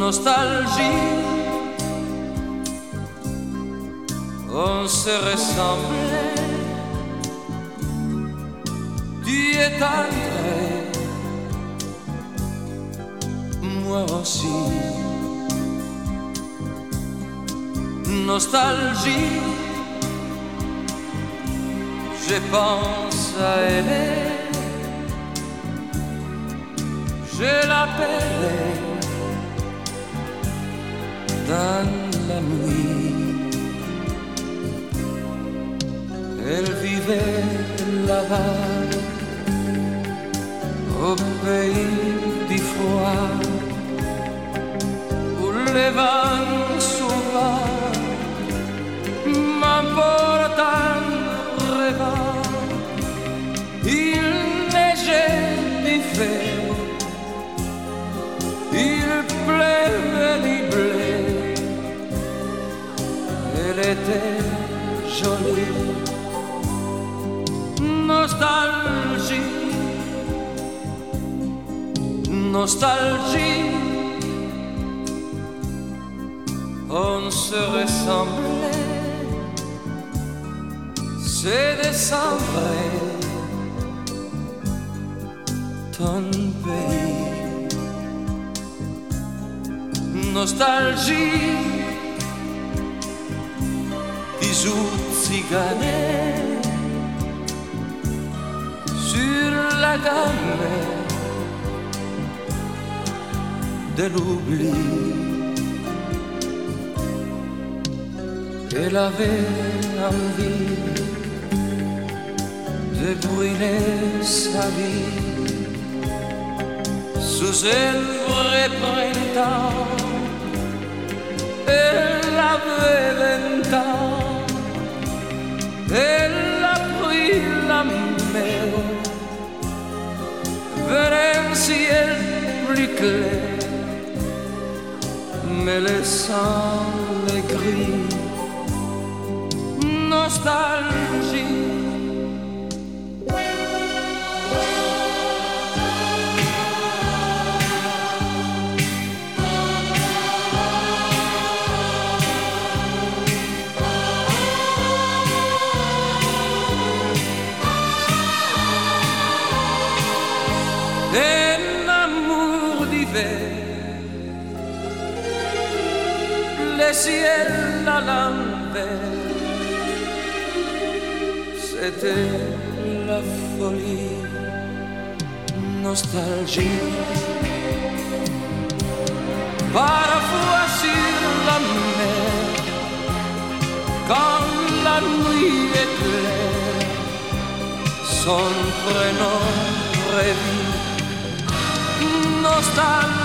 nostalgie. On se ressemblait, tu es entré, moi aussi. Nostalgie, je pense à elle, je l'appelle dans la nuit. Elle vivait là-bas, au pays du froid, où les vents sauvages m'emportent en rêvant. Il neigeait du fer, Nostalgie, nostalgie, on se ressemblait, c'est décembre, ton pays. Nostalgie. Zigane sur hag amer de l'oubli Elle avait envie de brûler sa vie sous un vrai printemps plus clair, me laissant les gris. Nostalgie. D'hiver, le à l'envers, c'était la folie, nostalgie. Parfois sur la mer, quand la nuit est claire, son prénom revit gostar